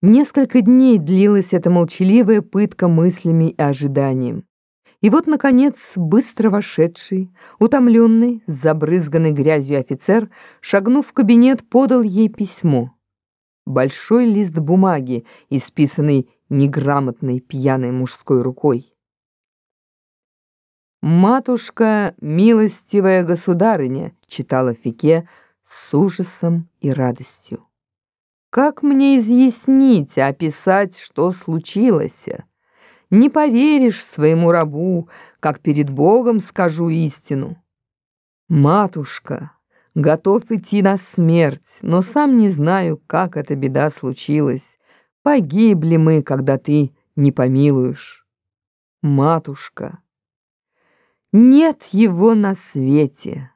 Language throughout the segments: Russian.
Несколько дней длилась эта молчаливая пытка мыслями и ожиданием. И вот, наконец, быстро вошедший, утомленный, забрызганный грязью офицер, шагнув в кабинет, подал ей письмо. Большой лист бумаги, исписанный неграмотной пьяной мужской рукой. «Матушка, милостивая государыня», — читала Фике с ужасом и радостью. Как мне изъяснить, описать, что случилось? Не поверишь своему рабу, как перед Богом скажу истину. Матушка, готов идти на смерть, но сам не знаю, как эта беда случилась. Погибли мы, когда ты не помилуешь. Матушка, нет его на свете.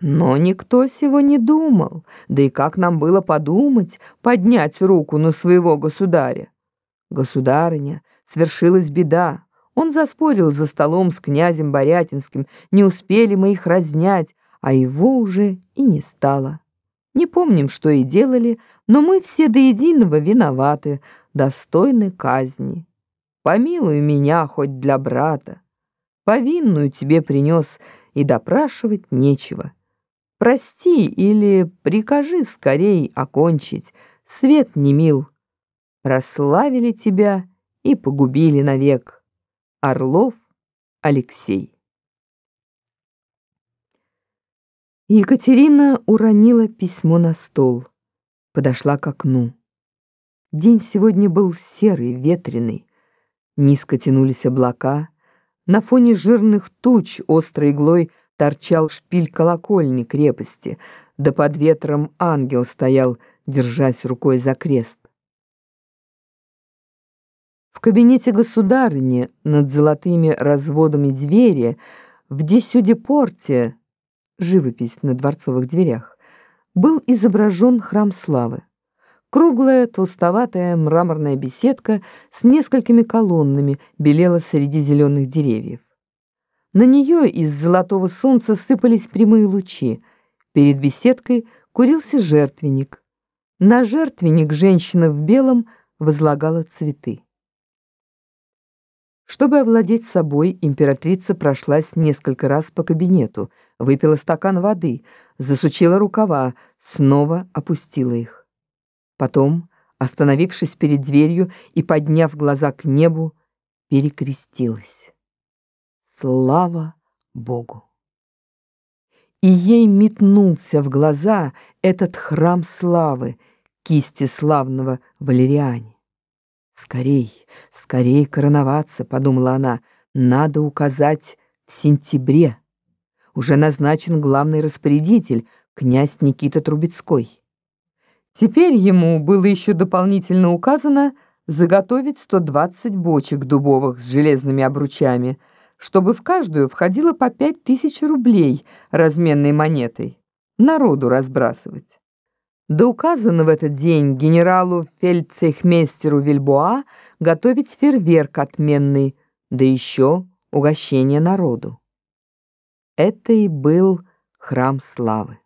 Но никто сего не думал, да и как нам было подумать, поднять руку на своего государя? Государыня, свершилась беда. Он заспорил за столом с князем Борятинским, не успели мы их разнять, а его уже и не стало. Не помним, что и делали, но мы все до единого виноваты, достойны казни. Помилуй меня хоть для брата. Повинную тебе принес, и допрашивать нечего. Прости или прикажи скорей окончить, свет не мил. Прославили тебя и погубили навек. Орлов Алексей. Екатерина уронила письмо на стол, подошла к окну. День сегодня был серый, ветреный. Низко тянулись облака. На фоне жирных туч острой иглой торчал шпиль колокольни крепости, да под ветром ангел стоял, держась рукой за крест. В кабинете государыни над золотыми разводами двери в Десюдепорте, живопись на дворцовых дверях, был изображен храм славы. Круглая, толстоватая мраморная беседка с несколькими колоннами белела среди зеленых деревьев. На нее из золотого солнца сыпались прямые лучи. Перед беседкой курился жертвенник. На жертвенник женщина в белом возлагала цветы. Чтобы овладеть собой, императрица прошлась несколько раз по кабинету, выпила стакан воды, засучила рукава, снова опустила их. Потом, остановившись перед дверью и подняв глаза к небу, перекрестилась. Слава Богу! И ей метнулся в глаза этот храм славы, кисти славного Валериане. «Скорей, скорей короноваться», — подумала она, — «надо указать в сентябре. Уже назначен главный распорядитель, князь Никита Трубецкой». Теперь ему было еще дополнительно указано заготовить 120 бочек дубовых с железными обручами — чтобы в каждую входило по пять тысяч рублей разменной монетой. Народу разбрасывать. Да указано в этот день генералу фельдцейхмейстеру Вильбоа готовить фейерверк отменный, да еще угощение народу. Это и был храм славы.